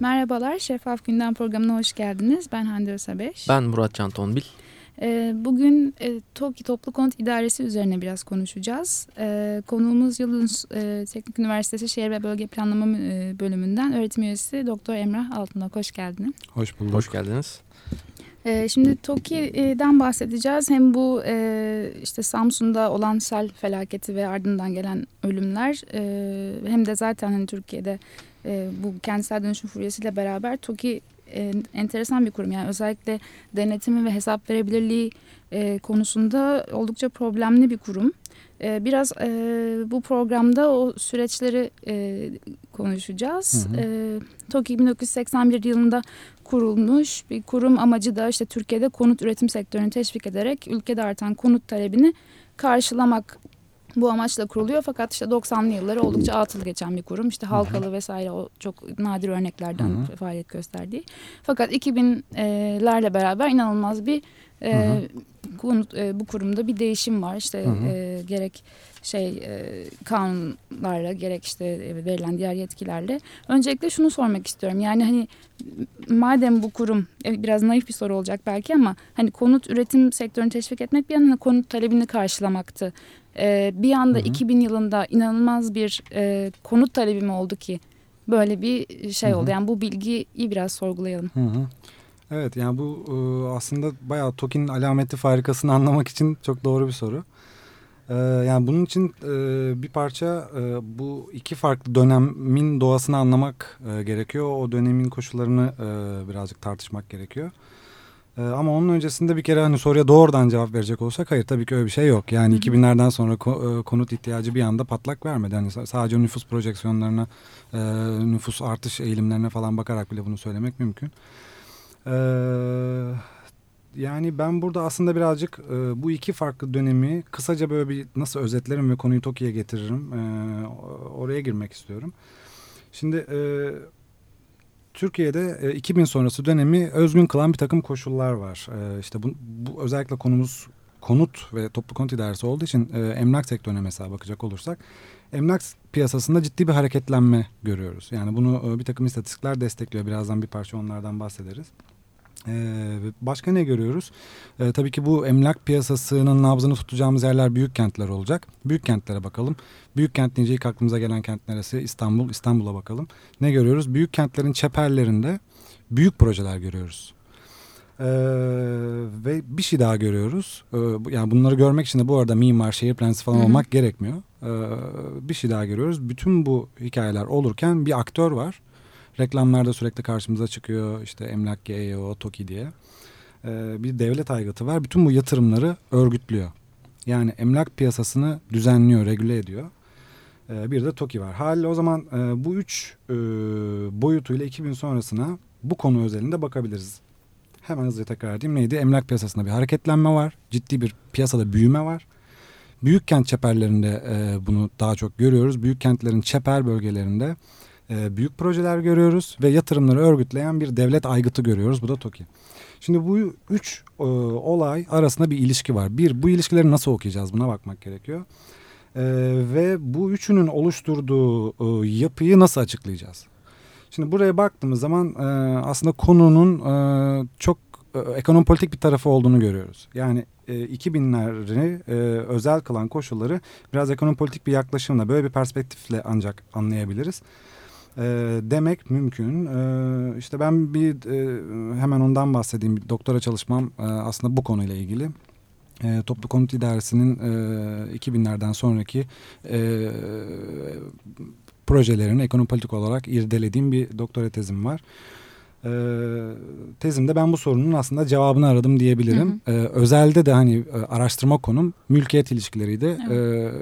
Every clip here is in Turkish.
Merhabalar, Şeffaf Gündem programına hoş geldiniz. Ben Hande Ösabeş. Ben Murat Can Tonbil. Ee, bugün e, TOKİ Toplu Konut İdaresi üzerine biraz konuşacağız. Ee, konuğumuz Yıldız e, Teknik Üniversitesi Şehir ve Bölge Planlama e, bölümünden öğretim üyesi Doktor Emrah Altınok. Hoş geldin. Hoş bulduk. Hoş geldiniz. Ee, şimdi TOKİ'den bahsedeceğiz. Hem bu e, işte Samsun'da olan sel felaketi ve ardından gelen ölümler e, hem de zaten hani Türkiye'de e, bu kentsel dönüşüm furyasıyla beraber TOKİ e, enteresan bir kurum. Yani özellikle denetimi ve hesap verebilirliği e, konusunda oldukça problemli bir kurum. E, biraz e, bu programda o süreçleri e, konuşacağız. Hı hı. E, TOKİ 1981 yılında kurulmuş bir kurum amacı da işte Türkiye'de konut üretim sektörünü teşvik ederek ülkede artan konut talebini karşılamak bu amaçla kuruluyor fakat işte 90'lı yılları oldukça atıl geçen bir kurum. İşte Halkalı vesaire o çok nadir örneklerden hı hı. faaliyet gösterdiği. Fakat 2000'lerle beraber inanılmaz bir e, e, bu kurumda bir değişim var. İşte hı hı. E, gerek şey e, kanunlarla gerek işte verilen diğer yetkilerle. Öncelikle şunu sormak istiyorum. Yani hani madem bu kurum biraz naif bir soru olacak belki ama hani konut üretim sektörünü teşvik etmek bir yana konut talebini karşılamaktı. E, bir anda hı hı. 2000 yılında inanılmaz bir e, konut talebi mi oldu ki böyle bir şey hı hı. oldu. Yani bu bilgiyi biraz sorgulayalım. Hı hı. Evet yani bu aslında bayağı TOKİ'nin alameti farikasını anlamak için çok doğru bir soru. Yani bunun için bir parça bu iki farklı dönemin doğasını anlamak gerekiyor. O dönemin koşullarını birazcık tartışmak gerekiyor. Ee, ama onun öncesinde bir kere hani soruya doğrudan cevap verecek olsak hayır tabii ki öyle bir şey yok. Yani 2000'lerden sonra ko, e, konut ihtiyacı bir anda patlak vermedi. Hani sadece nüfus projeksiyonlarına, e, nüfus artış eğilimlerine falan bakarak bile bunu söylemek mümkün. E, yani ben burada aslında birazcık e, bu iki farklı dönemi kısaca böyle bir nasıl özetlerim ve konuyu Tokyo'ya getiririm. E, oraya girmek istiyorum. Şimdi... E, Türkiye'de 2000 e, sonrası dönemi özgün kılan bir takım koşullar var. E, işte bu, bu özellikle konumuz konut ve toplu konut idaresi olduğu için e, emlak sektörüne mesela bakacak olursak emlak piyasasında ciddi bir hareketlenme görüyoruz. Yani bunu bir takım istatistikler destekliyor. Birazdan bir parça onlardan bahsederiz. Ee, başka ne görüyoruz? Ee, tabii ki bu emlak piyasasının nabzını tutacağımız yerler büyük kentler olacak. Büyük kentlere bakalım. Büyük kent deyince ilk aklımıza gelen kent neresi? İstanbul. İstanbul'a bakalım. Ne görüyoruz? Büyük kentlerin çeperlerinde büyük projeler görüyoruz. Ee, ve bir şey daha görüyoruz. Ee, yani bunları görmek için de bu arada mimar, şehir plancısı falan Hı -hı. olmak gerekmiyor. Ee, bir şey daha görüyoruz. Bütün bu hikayeler olurken bir aktör var Reklamlarda sürekli karşımıza çıkıyor işte emlak GEO, TOKİ diye. Ee, bir devlet aygıtı var. Bütün bu yatırımları örgütlüyor. Yani emlak piyasasını düzenliyor, regüle ediyor. Ee, bir de TOKİ var. Haliyle o zaman e, bu üç e, boyutuyla 2000 sonrasına bu konu özelinde bakabiliriz. Hemen hızlıca tekrar edeyim. Neydi? Emlak piyasasında bir hareketlenme var. Ciddi bir piyasada büyüme var. Büyük kent çeperlerinde e, bunu daha çok görüyoruz. Büyük kentlerin çeper bölgelerinde e, büyük projeler görüyoruz ve yatırımları örgütleyen bir devlet aygıtı görüyoruz. Bu da TOKİ. Şimdi bu üç e, olay arasında bir ilişki var. Bir, bu ilişkileri nasıl okuyacağız buna bakmak gerekiyor. E, ve bu üçünün oluşturduğu yapıyı nasıl açıklayacağız? Şimdi buraya baktığımız zaman aslında konunun çok e, ekonomi politik bir tarafı olduğunu görüyoruz. Yani e, 2000'leri e, özel kılan koşulları biraz ekonomi politik bir yaklaşımla böyle bir perspektifle ancak anlayabiliriz e, demek mümkün. E, işte ben bir e, hemen ondan bahsedeyim. Bir doktora çalışmam e, aslında bu konuyla ilgili. E, toplu konut idaresinin e, 2000'lerden sonraki e, projelerini ekonomi politik olarak irdelediğim bir doktora tezim var e, tezimde ben bu sorunun aslında cevabını aradım diyebilirim. Hı hı. E, özelde de hani e, araştırma konum mülkiyet ilişkileriydi. Evet.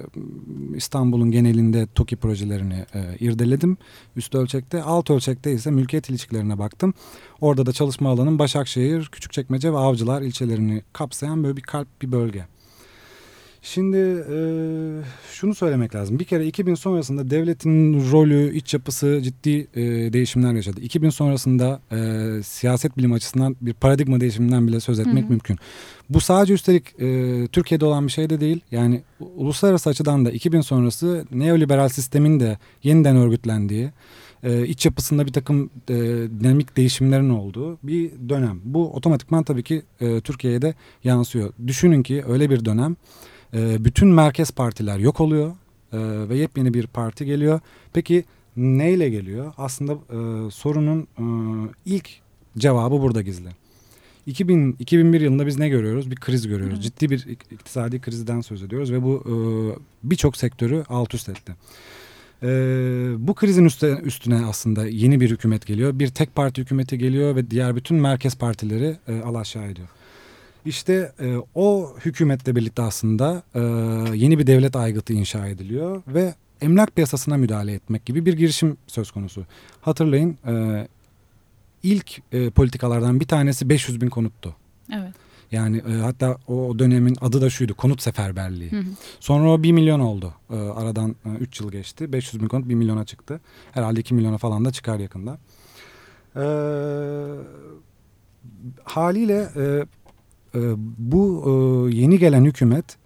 E, İstanbul'un genelinde TOKİ projelerini e, irdeledim üst ölçekte. Alt ölçekte ise mülkiyet ilişkilerine baktım. Orada da çalışma alanım Başakşehir, Küçükçekmece ve Avcılar ilçelerini kapsayan böyle bir kalp bir bölge. Şimdi e, şunu söylemek lazım. Bir kere 2000 sonrasında devletin rolü, iç yapısı ciddi e, değişimler yaşadı. 2000 sonrasında e, siyaset bilim açısından bir paradigma değişiminden bile söz etmek hı hı. mümkün. Bu sadece üstelik e, Türkiye'de olan bir şey de değil. Yani uluslararası açıdan da 2000 sonrası neoliberal sistemin de yeniden örgütlendiği, e, iç yapısında bir takım e, dinamik değişimlerin olduğu bir dönem. Bu otomatikman tabii ki e, Türkiye'ye de yansıyor. Düşünün ki öyle bir dönem e, bütün merkez partiler yok oluyor e, ve yepyeni bir parti geliyor. Peki neyle geliyor? Aslında e, sorunun e, ilk cevabı burada gizli. 2000, 2001 yılında biz ne görüyoruz? Bir kriz görüyoruz. Evet. Ciddi bir iktisadi krizden söz ediyoruz ve bu e, birçok sektörü alt üst etti. E, bu krizin üstüne, üstüne aslında yeni bir hükümet geliyor. Bir tek parti hükümeti geliyor ve diğer bütün merkez partileri e, alaşağı ediyor. İşte e, o hükümetle birlikte aslında e, yeni bir devlet aygıtı inşa ediliyor ve emlak piyasasına müdahale etmek gibi bir girişim söz konusu. Hatırlayın e, ilk e, politikalardan bir tanesi 500 bin konuttu. Evet. Yani e, hatta o dönemin adı da şuydu konut seferberliği. Hı hı. Sonra o 1 milyon oldu. E, aradan 3 e, yıl geçti. 500 bin konut 1 milyona çıktı. Herhalde 2 milyona falan da çıkar yakında. E, haliyle e, e, bu e, yeni gelen hükümet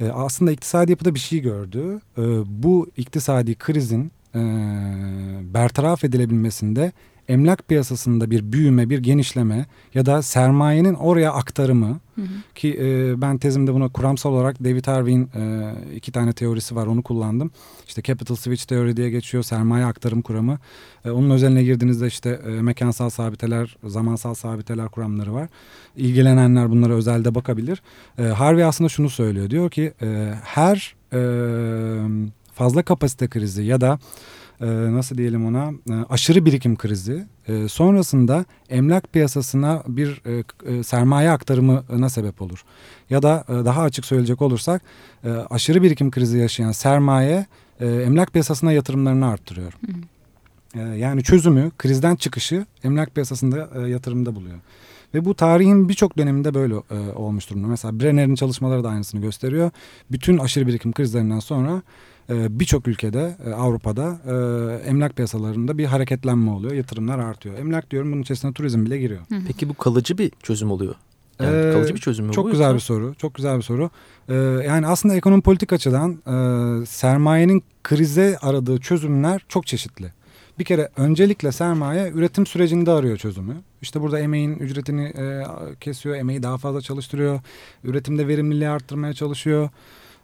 e, aslında iktisadi yapıda bir şey gördü. E, bu iktisadi krizin e, bertaraf edilebilmesinde emlak piyasasında bir büyüme, bir genişleme ya da sermayenin oraya aktarımı hı hı. ki e, ben tezimde buna kuramsal olarak David Harvey'in e, iki tane teorisi var onu kullandım. İşte capital switch teori diye geçiyor sermaye aktarım kuramı. E, onun özeline girdiğinizde işte e, mekansal sabiteler, zamansal sabiteler kuramları var. İlgilenenler bunlara özelde bakabilir. E, Harvey aslında şunu söylüyor diyor ki e, her e, fazla kapasite krizi ya da e, nasıl diyelim ona e, aşırı birikim krizi e, sonrasında emlak piyasasına bir e, e, sermaye aktarımına sebep olur. Ya da e, daha açık söyleyecek olursak e, aşırı birikim krizi yaşayan sermaye e, emlak piyasasına yatırımlarını arttırıyor. Hı. Yani çözümü krizden çıkışı emlak piyasasında e, yatırımda buluyor. Ve bu tarihin birçok döneminde böyle e, olmuş durumda. Mesela Brenner'in çalışmaları da aynısını gösteriyor. Bütün aşırı birikim krizlerinden sonra birçok ülkede e, Avrupa'da e, emlak piyasalarında bir hareketlenme oluyor. Yatırımlar artıyor. Emlak diyorum bunun içerisine turizm bile giriyor. Peki bu kalıcı bir çözüm oluyor? Yani ee, kalıcı bir çözüm mü Çok bu güzel yoksa? bir soru. Çok güzel bir soru. Ee, yani aslında ekonomi politik açıdan e, sermayenin krize aradığı çözümler çok çeşitli. Bir kere öncelikle sermaye üretim sürecinde arıyor çözümü. İşte burada emeğin ücretini e, kesiyor, emeği daha fazla çalıştırıyor. Üretimde verimliliği arttırmaya çalışıyor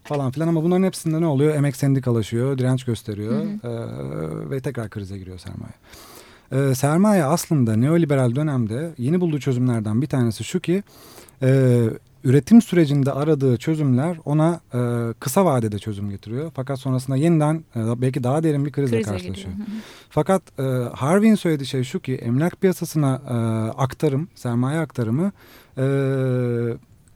falan filan ama bunların hepsinde ne oluyor? Emek sendikalaşıyor, direnç gösteriyor hı hı. E, ve tekrar krize giriyor sermaye. E, sermaye aslında neoliberal dönemde yeni bulduğu çözümlerden bir tanesi şu ki e, üretim sürecinde aradığı çözümler ona e, kısa vadede çözüm getiriyor. Fakat sonrasında yeniden e, belki daha derin bir krizle Krize karşılaşıyor. Fakat e, Harvey'in söylediği şey şu ki emlak piyasasına e, aktarım, sermaye aktarımı e,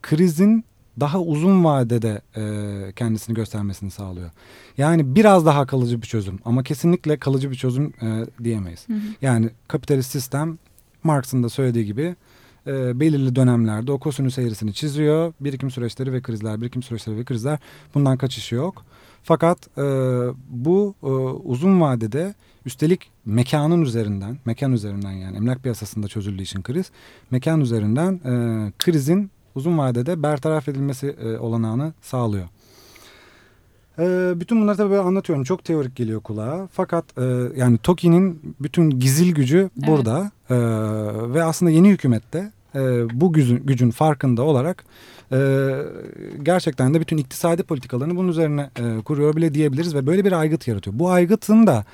krizin daha uzun vadede e, kendisini göstermesini sağlıyor. Yani biraz daha kalıcı bir çözüm ama kesinlikle kalıcı bir çözüm e, diyemeyiz. Hı hı. Yani kapitalist sistem Marx'ın da söylediği gibi e, belirli dönemlerde o kosinüs eğrisini çiziyor. Birikim süreçleri ve krizler, birikim süreçleri ve krizler bundan kaçışı yok. Fakat e, bu e, uzun vadede üstelik mekanın üzerinden, mekan üzerinden yani emlak piyasasında çözüldüğü için kriz, mekan üzerinden e, krizin uzun vadede bertaraf edilmesi e, olanağını sağlıyor. E, bütün bunları tabii anlatıyorum. Çok teorik geliyor kulağa. Fakat e, yani TOKİ'nin bütün gizil gücü burada. Evet. E, ve aslında yeni hükümette e, bu gücün, gücün farkında olarak e, gerçekten de bütün iktisadi politikalarını bunun üzerine e, kuruyor bile diyebiliriz. Ve böyle bir aygıt yaratıyor. Bu aygıtın da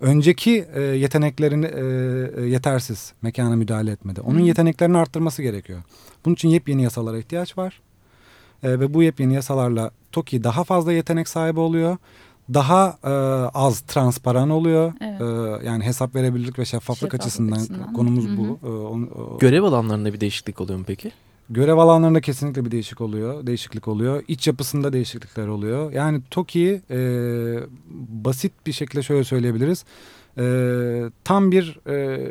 önceki e, yeteneklerini e, e, yetersiz mekana müdahale etmedi. Onun yeteneklerini arttırması gerekiyor. Bunun için yepyeni yasalara ihtiyaç var. E, ve bu yepyeni yasalarla TOKİ daha fazla yetenek sahibi oluyor. Daha e, az transparan oluyor. Evet. E, yani hesap verebilirlik ve şeffaflık, şeffaflık açısından, açısından konumuz Hı -hı. bu. E, on, o, Görev alanlarında bir değişiklik oluyor mu peki? Görev alanlarında kesinlikle bir değişik oluyor, değişiklik oluyor. İç yapısında değişiklikler oluyor. Yani TOKİ e, basit bir şekilde şöyle söyleyebiliriz. E, tam bir e,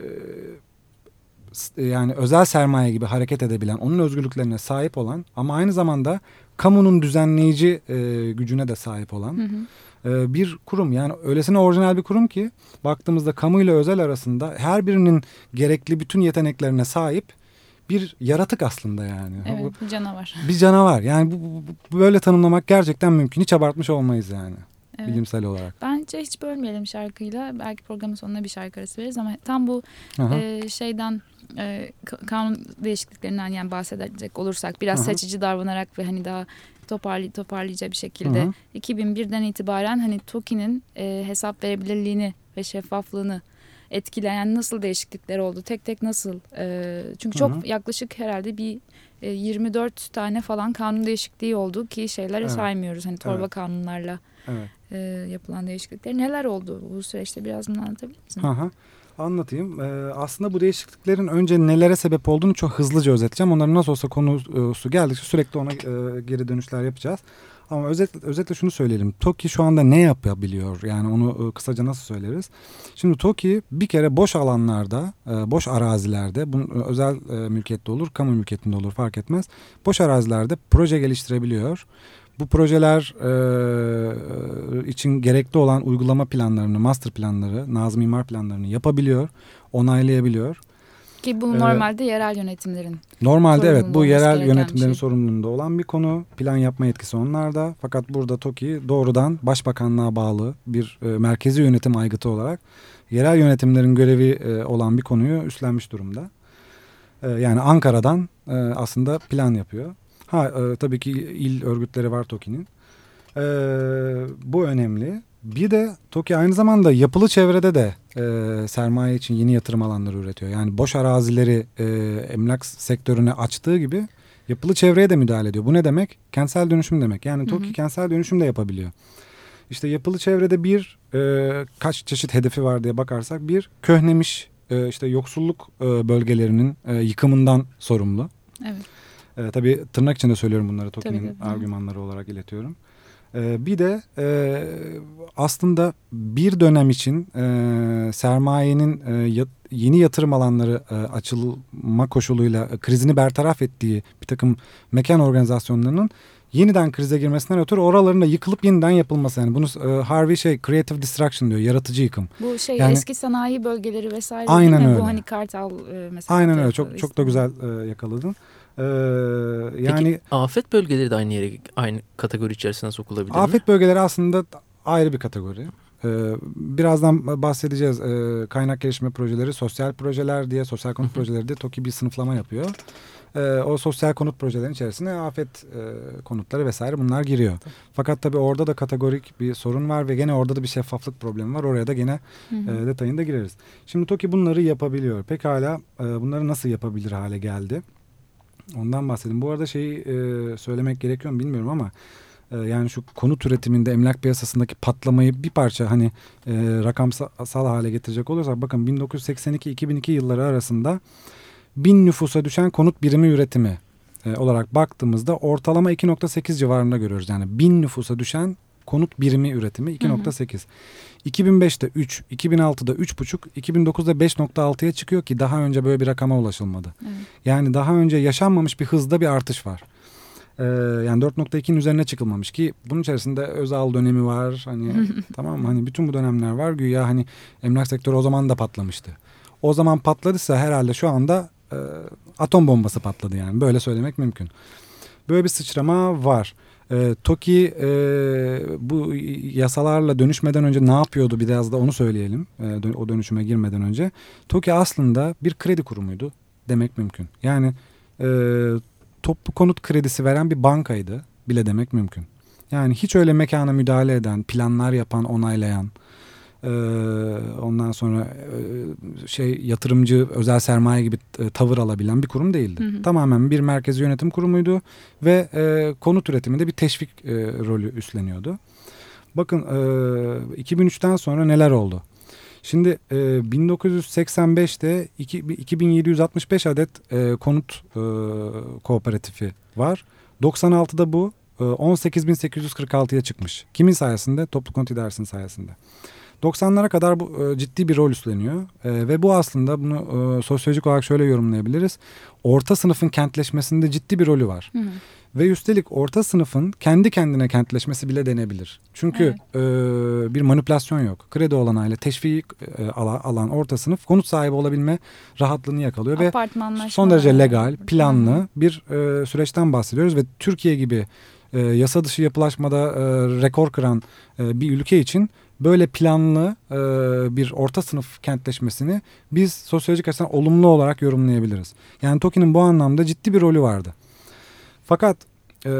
yani özel sermaye gibi hareket edebilen, onun özgürlüklerine sahip olan ama aynı zamanda kamunun düzenleyici e, gücüne de sahip olan hı hı. E, bir kurum. Yani öylesine orijinal bir kurum ki baktığımızda kamu ile özel arasında her birinin gerekli bütün yeteneklerine sahip bir yaratık aslında yani. Evet bir canavar. Bir canavar yani bu, bu, böyle tanımlamak gerçekten mümkün. Hiç abartmış olmayız yani. Evet. bilimsel olarak. Bence hiç bölmeyelim şarkıyla. Belki programın sonuna bir şarkı arası veririz ama tam bu Aha. e, şeyden e, ka- kanun değişikliklerinden yani bahsedecek olursak biraz Aha. seçici davranarak ve hani daha toparlay toparlayıcı bir şekilde Hı hı. 2001'den itibaren hani TOKİ'nin e, hesap verebilirliğini ve şeffaflığını etkileyen nasıl değişiklikler oldu? Tek tek nasıl? E, çünkü çok Hı hı. yaklaşık herhalde bir e, 24 tane falan kanun değişikliği oldu ki şeyleri Evet. saymıyoruz. Hani torba Evet. kanunlarla Evet. e, yapılan değişiklikler. Neler oldu bu süreçte biraz bunu anlatabilir misin? Aha. Anlatayım. Ee, aslında bu değişikliklerin önce nelere sebep olduğunu çok hızlıca özetleyeceğim. Onların nasıl olsa konusu geldikçe sürekli ona e, geri dönüşler yapacağız. Ama özet, özetle şunu söyleyelim. TOKİ şu anda ne yapabiliyor? Yani onu e, kısaca nasıl söyleriz? Şimdi TOKİ bir kere boş alanlarda, e, boş arazilerde, bunun e, özel mülkiyette olur, kamu mülkiyetinde olur fark etmez. Boş arazilerde proje geliştirebiliyor. Bu projeler e, için gerekli olan uygulama planlarını, master planları, nazım imar planlarını yapabiliyor, onaylayabiliyor. Ki bu Ee, normalde yerel yönetimlerin. Normalde evet bu yerel yönetimlerin şey. sorumluluğunda olan bir konu. Plan yapma yetkisi onlarda. Fakat burada TOKİ doğrudan başbakanlığa bağlı bir e, merkezi yönetim aygıtı olarak yerel yönetimlerin görevi e, olan bir konuyu üstlenmiş durumda. E, yani Ankara'dan e, aslında plan yapıyor. Ha e, tabii ki il örgütleri var TOKİ'nin. E, bu önemli. Bir de TOKİ aynı zamanda yapılı çevrede de e, sermaye için yeni yatırım alanları üretiyor. Yani boş arazileri e, emlak sektörüne açtığı gibi yapılı çevreye de müdahale ediyor. Bu ne demek? Kentsel dönüşüm demek. Yani Hı TOKİ hı. kentsel dönüşüm de yapabiliyor. İşte yapılı çevrede bir e, kaç çeşit hedefi var diye bakarsak bir köhnemiş e, işte yoksulluk e, bölgelerinin e, yıkımından sorumlu. Evet. E, tabii tırnak içinde söylüyorum bunları TOKİ'nin. Hı. argümanları olarak iletiyorum. E, bir de e, aslında bir dönem için e, sermayenin e, yeni yatırım alanları açılma koşuluyla krizini bertaraf ettiği bir takım mekan organizasyonlarının yeniden krize girmesinden ötürü oraların da yıkılıp yeniden yapılması. Yani bunu e, Harvey şey creative destruction diyor, yaratıcı yıkım. Bu şey Yani- eski sanayi bölgeleri vesaire Aynen değil mi? öyle. Bu hani Kartal e, mesela. Aynen öyle. Çok çok da güzel e, yakaladın. E, yani Peki afet bölgeleri de aynı yere aynı kategori içerisine sokulabilir mi? Afet bölgeleri aslında ayrı bir kategori. Ee, birazdan bahsedeceğiz. Ee, kaynak gelişme projeleri, sosyal projeler diye, sosyal konut projeleri diye TOKİ bir sınıflama yapıyor. Ee, o sosyal konut projelerin içerisine afet e, konutları vesaire bunlar giriyor. Fakat tabii orada da kategorik bir sorun var ve gene orada da bir şeffaflık problemi var. Oraya da gene Hı hı. e, detayında gireriz. Şimdi TOKİ bunları yapabiliyor. Pekala e, bunları nasıl yapabilir hale geldi? Ondan bahsedeyim. Bu arada şeyi e, söylemek gerekiyor mu bilmiyorum ama e, yani şu konut üretiminde emlak piyasasındaki patlamayı bir parça hani e, rakamsal hale getirecek olursak bakın 1982-2002 yılları arasında bin nüfusa düşen konut birimi üretimi e, olarak baktığımızda ortalama 2.8 civarında görüyoruz. Yani bin nüfusa düşen konut birimi üretimi 2.8. 2005'te 3, 2006'da 3.5, 2009'da 5.6'ya çıkıyor ki daha önce böyle bir rakama ulaşılmadı. Evet. Yani daha önce yaşanmamış bir hızda bir artış var. Ee, yani 4.2'nin üzerine çıkılmamış ki bunun içerisinde Özal dönemi var. Hani tamam mı? Hani bütün bu dönemler var. Güya hani emlak sektörü o zaman da patlamıştı. O zaman patladıysa herhalde şu anda e, atom bombası patladı yani. Böyle söylemek mümkün. Böyle bir sıçrama var. E, TOKİ e, bu yasalarla dönüşmeden önce ne yapıyordu biraz da onu söyleyelim. E, o dönüşüme girmeden önce. TOKİ aslında bir kredi kurumuydu demek mümkün. Yani e, toplu konut kredisi veren bir bankaydı bile demek mümkün. Yani hiç öyle mekana müdahale eden, planlar yapan, onaylayan, e, ondan sonra e, şey yatırımcı, özel sermaye gibi e, tavır alabilen bir kurum değildi. Hı hı. Tamamen bir merkezi yönetim kurumuydu ve e, konut üretiminde bir teşvik e, rolü üstleniyordu. Bakın e, 2003'ten sonra neler oldu? Şimdi e, 1985'te iki- 2765 adet e, konut e, kooperatifi var. 96'da bu e, 18.846'ya çıkmış. Kimin sayesinde? Toplu Konut İdaresi'nin sayesinde. 90'lara kadar bu e, ciddi bir rol üstleniyor E, ve bu aslında bunu e, sosyolojik olarak şöyle yorumlayabiliriz. Orta sınıfın kentleşmesinde ciddi bir rolü var. Hı hı. Ve üstelik orta sınıfın kendi kendine kentleşmesi bile denebilir. Çünkü e, bir manipülasyon yok. Kredi olanağıyla teşvik e, ala- alan orta sınıf konut sahibi olabilme rahatlığını yakalıyor ve son derece legal, planlı bir e, süreçten bahsediyoruz ve Türkiye gibi e, yasa dışı yapılaşmada e, rekor kıran e, bir ülke için böyle planlı e, bir orta sınıf kentleşmesini biz sosyolojik açıdan olumlu olarak yorumlayabiliriz. Yani TOKİ'nin bu anlamda ciddi bir rolü vardı. Fakat e,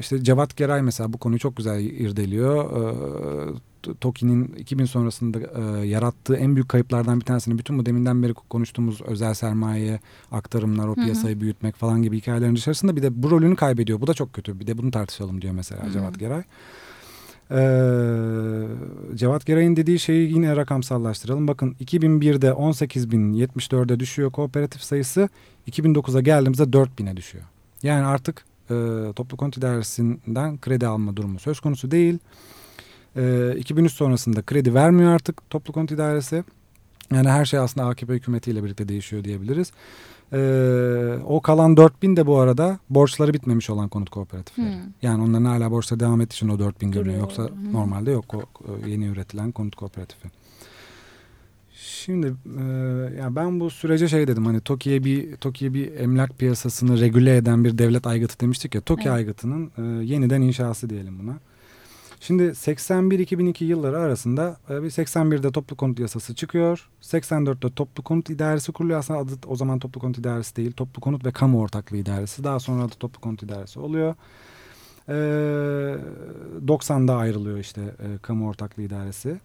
işte Cevat Geray mesela bu konuyu çok güzel irdeliyor. E, TOKİ'nin 2000 sonrasında e, yarattığı en büyük kayıplardan bir tanesini bütün bu deminden beri konuştuğumuz özel sermaye aktarımlar, o piyasayı hı hı. büyütmek falan gibi hikayelerin dışarısında bir de bu rolünü kaybediyor. Bu da çok kötü. Bir de bunu tartışalım diyor mesela hı hı. Cevat Geray. Ee, Cevat Geray'ın dediği şeyi yine rakamsallaştıralım. Bakın 2001'de 18.074'e düşüyor kooperatif sayısı. 2009'a geldiğimizde 4.000'e düşüyor. Yani artık e, toplu konut idaresinden kredi alma durumu söz konusu değil. E, 2003 sonrasında kredi vermiyor artık toplu konut idaresi. Yani her şey aslında AKP hükümetiyle birlikte değişiyor diyebiliriz. Ee, o kalan 4000 de bu arada borçları bitmemiş olan konut kooperatifleri. Hmm. Yani onların hala borçta devam ettiği için o 4000 görünüyor. Yoksa hmm. normalde yok o yeni üretilen konut kooperatifi. Şimdi e, yani ben bu sürece şey dedim hani TOKİ'ye bir TOKİ'ye bir emlak piyasasını regüle eden bir devlet aygıtı demiştik ya. TOKİ evet. aygıtının e, yeniden inşası diyelim buna. Şimdi 81-2002 yılları arasında e, bir 81'de toplu konut yasası çıkıyor. 84'te toplu konut idaresi kuruluyor. Aslında adı o zaman toplu konut idaresi değil. Toplu konut ve kamu ortaklığı idaresi. Daha sonra da toplu konut idaresi oluyor. Ee, 90'da ayrılıyor işte e, kamu ortaklığı idaresi.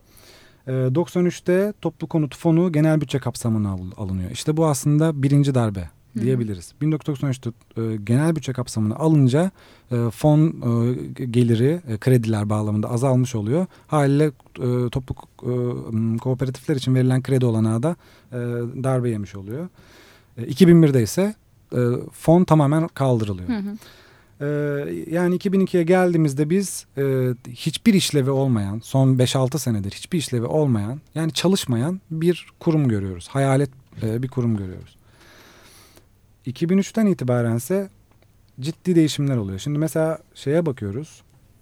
Ee, 93'te toplu konut fonu genel bütçe kapsamına alınıyor. İşte bu aslında birinci darbe diyebiliriz. 1993'te e, genel bütçe kapsamına alınca e, fon e, geliri e, krediler bağlamında azalmış oluyor. Haliyle e, toplu e, kooperatifler için verilen kredi olanağı da e, darbe yemiş oluyor. E, 2001'de ise e, fon tamamen kaldırılıyor. Hı hı. Ee, yani 2002'ye geldiğimizde biz e, hiçbir işlevi olmayan, son 5-6 senedir hiçbir işlevi olmayan, yani çalışmayan bir kurum görüyoruz. Hayalet e, bir kurum görüyoruz. 2003'ten itibarense ciddi değişimler oluyor. Şimdi mesela şeye bakıyoruz.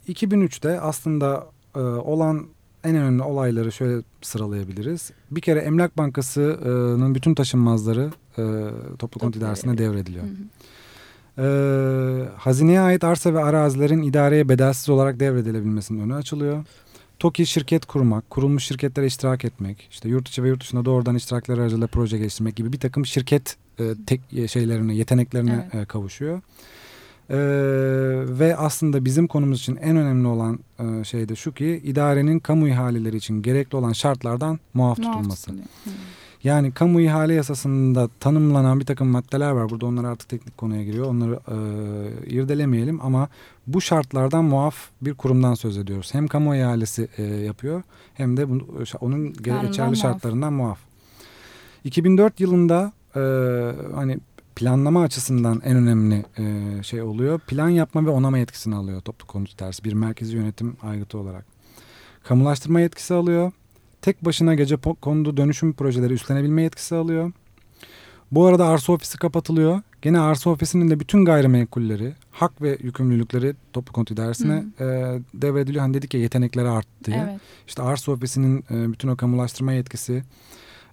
2003'te aslında e, olan en önemli olayları şöyle sıralayabiliriz. Bir kere Emlak Bankası'nın bütün taşınmazları e, toplu konut idaresine devrediliyor. Hı hı. Ee, hazineye ait arsa ve arazilerin idareye bedelsiz olarak devredilebilmesinin önü açılıyor. TOKİ şirket kurmak, kurulmuş şirketlere iştirak etmek, işte yurt içi ve yurt dışında doğrudan iştirakler aracılığıyla proje geliştirmek gibi bir takım şirket e, tek e, şeylerine, yeteneklerine evet. e, kavuşuyor. E, ve aslında bizim konumuz için en önemli olan e, şey de şu ki idarenin kamu ihaleleri için gerekli olan şartlardan muaf, muaf tutulması. Yani kamu ihale yasasında tanımlanan bir takım maddeler var. Burada onlar artık teknik konuya giriyor. Onları e, irdelemeyelim ama bu şartlardan muaf bir kurumdan söz ediyoruz. Hem kamu ihalesi e, yapıyor hem de bunu, onun geçerli şartlarından muaf. 2004 yılında e, hani planlama açısından en önemli e, şey oluyor. Plan yapma ve onama yetkisini alıyor toplu konut dersi bir merkezi yönetim aygıtı olarak. Kamulaştırma yetkisi alıyor. Tek başına gece kondu dönüşüm projeleri üstlenebilme yetkisi alıyor. Bu arada arsa ofisi kapatılıyor. Gene arsa ofisinin de bütün gayrimenkulleri, hak ve yükümlülükleri toplu konut idaresine e, devrediliyor. Hani dedik ya yetenekleri arttı diye. Evet. İşte arsa ofisinin e, bütün o kamulaştırma yetkisi,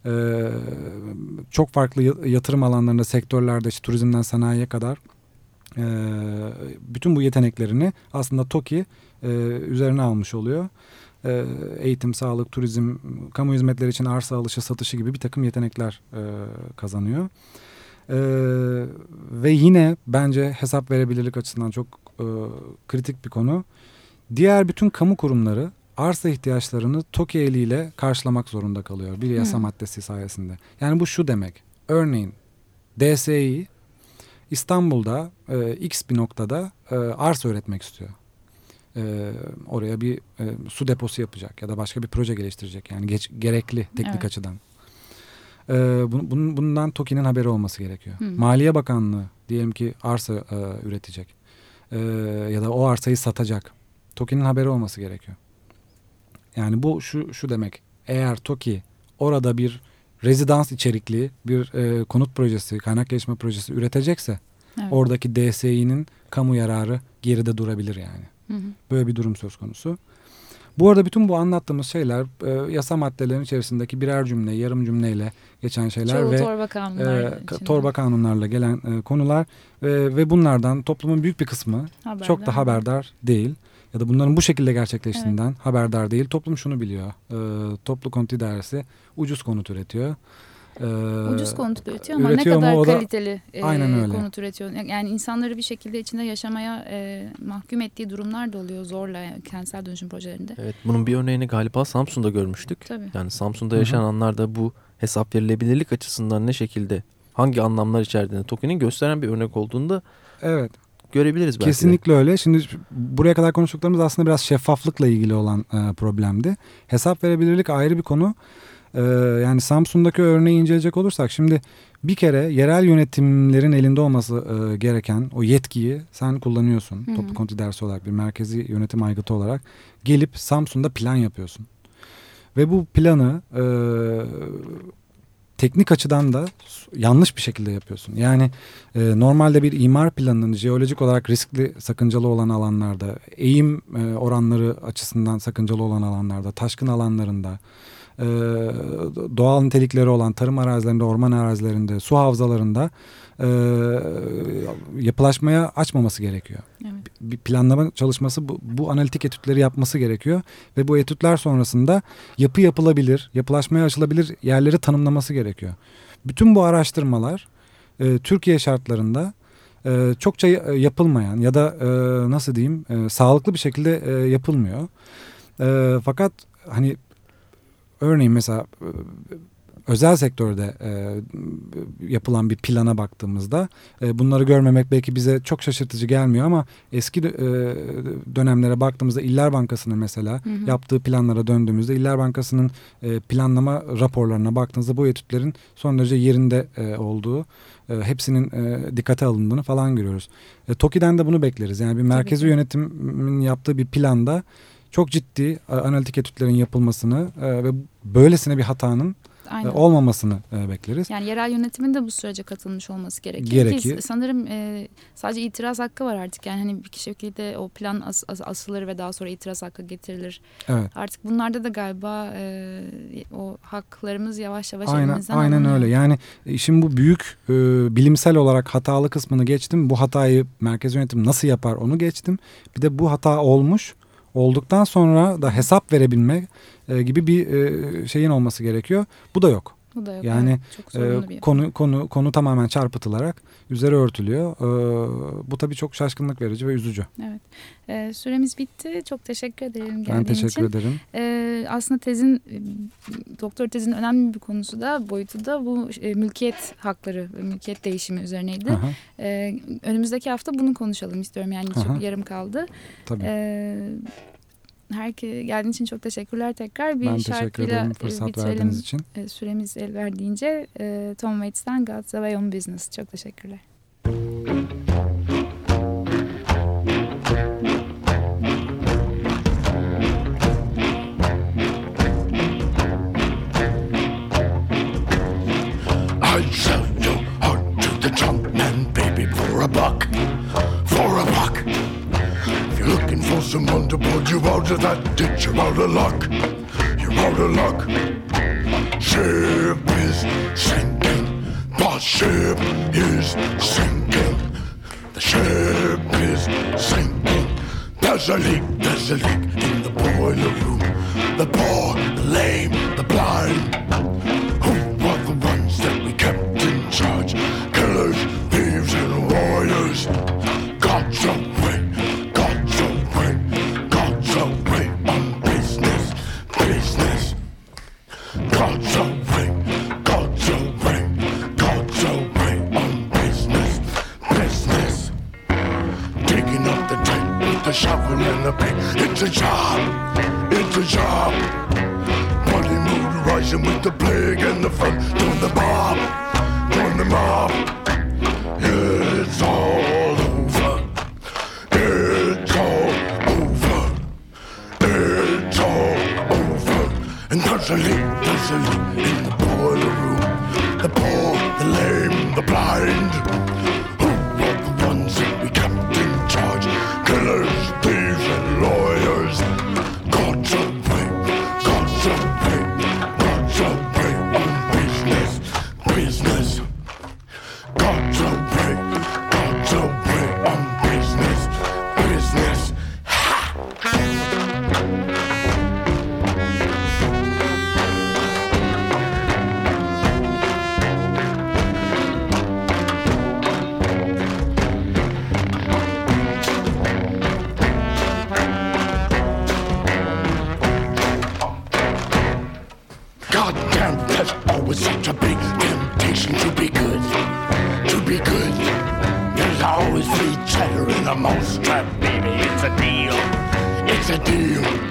e, çok farklı yatırım alanlarında, sektörlerde işte turizmden sanayiye kadar e, bütün bu yeteneklerini aslında TOKİ e, üzerine almış oluyor. E, eğitim, sağlık, turizm, kamu hizmetleri için arsa alışı, satışı gibi bir takım yetenekler e, kazanıyor. E, ve yine bence hesap verebilirlik açısından çok e, kritik bir konu. Diğer bütün kamu kurumları arsa ihtiyaçlarını TOKİ eliyle karşılamak zorunda kalıyor bir yasa hmm. maddesi sayesinde. Yani bu şu demek. Örneğin DSİ İstanbul'da e, X bir noktada e, arsa üretmek istiyor e, oraya bir e, su deposu yapacak ya da başka bir proje geliştirecek. Yani geç, gerekli teknik evet. açıdan. E, bu, bunun, bundan TOKİ'nin haberi olması gerekiyor. Hı. Maliye Bakanlığı diyelim ki arsa e, üretecek e, ya da o arsayı satacak. TOKİ'nin haberi olması gerekiyor. Yani bu şu şu demek. Eğer TOKİ orada bir rezidans içerikli bir e, konut projesi, kaynak gelişme projesi üretecekse evet. oradaki DSİ'nin kamu yararı geride durabilir yani. Böyle bir durum söz konusu. Bu arada bütün bu anlattığımız şeyler e, yasa maddelerinin içerisindeki birer cümle, yarım cümleyle geçen şeyler Çoğu ve torba kanunlar e, torba kanunlarla gelen e, konular e, ve bunlardan toplumun büyük bir kısmı haberdar. çok da haberdar değil ya da bunların bu şekilde gerçekleştiğinden evet. haberdar değil. Toplum şunu biliyor. E, toplu konut idaresi ucuz konut üretiyor. E, ucuz konut üretiyor ama üretiyor ne kadar kaliteli e, aynen öyle. konut üretiyor. Yani insanları bir şekilde içinde yaşamaya e, mahkum ettiği durumlar da oluyor zorla yani kentsel dönüşüm projelerinde. Evet bunun bir örneğini galiba Samsun'da görmüştük. Tabii. Yani Samsun'da yaşananlar bu hesap verilebilirlik açısından ne şekilde hangi anlamlar içerdiğini TOKİ'nin gösteren bir örnek olduğunda evet görebiliriz belki Kesinlikle de. öyle. Şimdi buraya kadar konuştuklarımız aslında biraz şeffaflıkla ilgili olan e, problemdi. Hesap verebilirlik ayrı bir konu. E, yani Samsun'daki örneği inceleyecek olursak şimdi bir kere yerel yönetimlerin elinde olması e, gereken o yetkiyi sen kullanıyorsun. Hı hı. Toplu konut dersi olarak bir merkezi yönetim aygıtı olarak gelip Samsun'da plan yapıyorsun. Ve bu planı e, teknik açıdan da yanlış bir şekilde yapıyorsun. Yani e, normalde bir imar planının jeolojik olarak riskli, sakıncalı olan alanlarda, eğim e, oranları açısından sakıncalı olan alanlarda, taşkın alanlarında, e, doğal nitelikleri olan tarım arazilerinde, orman arazilerinde, su havzalarında e, yapılaşmaya açmaması gerekiyor. Evet. Bir planlama çalışması bu, bu analitik etütleri yapması gerekiyor ve bu etütler sonrasında yapı yapılabilir, yapılaşmaya açılabilir yerleri tanımlaması gerekiyor. Bütün bu araştırmalar e, Türkiye şartlarında e, çokça yapılmayan ya da e, nasıl diyeyim e, sağlıklı bir şekilde e, yapılmıyor. E, fakat hani örneğin mesela e, özel sektörde e, yapılan bir plana baktığımızda e, bunları görmemek belki bize çok şaşırtıcı gelmiyor ama eski e, dönemlere baktığımızda İller Bankası'nın mesela hı hı. yaptığı planlara döndüğümüzde İller Bankası'nın e, planlama raporlarına baktığınızda bu etütlerin son derece yerinde e, olduğu e, hepsinin e, dikkate alındığını falan görüyoruz. E, TOKİ'den de bunu bekleriz. Yani bir merkezi yönetimin yaptığı bir planda çok ciddi analitik etütlerin yapılmasını e, ve böylesine bir hatanın Aynen. olmamasını e, beklerimin Yani yerel yönetimin de bu sürece katılmış olması gerekiyor. Gerekir. Ki sanırım e, sadece itiraz hakkı var artık. Yani hani bir şekilde o plan as, as, asılır ve daha sonra itiraz hakkı getirilir. Evet. Artık bunlarda da galiba e, o haklarımız yavaş yavaş aynen, elimizden Aynen alınıyor. öyle. Yani işin bu büyük e, bilimsel olarak hatalı kısmını geçtim. Bu hatayı merkez yönetim nasıl yapar onu geçtim. Bir de bu hata olmuş olduktan sonra da hesap verebilmek e, gibi bir e, şeyin olması gerekiyor. Bu da yok. Bu da yok. Yani evet, e, konu konu konu tamamen çarpıtılarak üzeri örtülüyor. E, bu tabii çok şaşkınlık verici ve üzücü. Evet. E, süremiz bitti. Çok teşekkür ederim geldiğin Ben teşekkür için. ederim. E, aslında tezin doktor tezin önemli bir konusu da boyutu da bu e, mülkiyet hakları ve mülkiyet değişimi üzerineydi. E, önümüzdeki hafta bunu konuşalım istiyorum. Yani çok yarım kaldı. Tabii. E, herkese geldiğin için çok teşekkürler tekrar. Bir ben teşekkür ederim fırsat bitirelim. verdiğiniz için. E, süremiz el verdiğince e, Tom Waits'ten God's Way on Business. Çok teşekkürler. Out ditch. You're out of luck. You're out of luck. Ship is sinking. The ship is sinking. The ship is sinking. There's a leak, there's a leak in the boiler room. The poor, the lame, the blind. And a leak in the boiler room. The poor, the lame, the blind. It's such a big temptation to be good, to be good. There's always free chatter in a mouse trap, baby. It's a deal, it's a deal.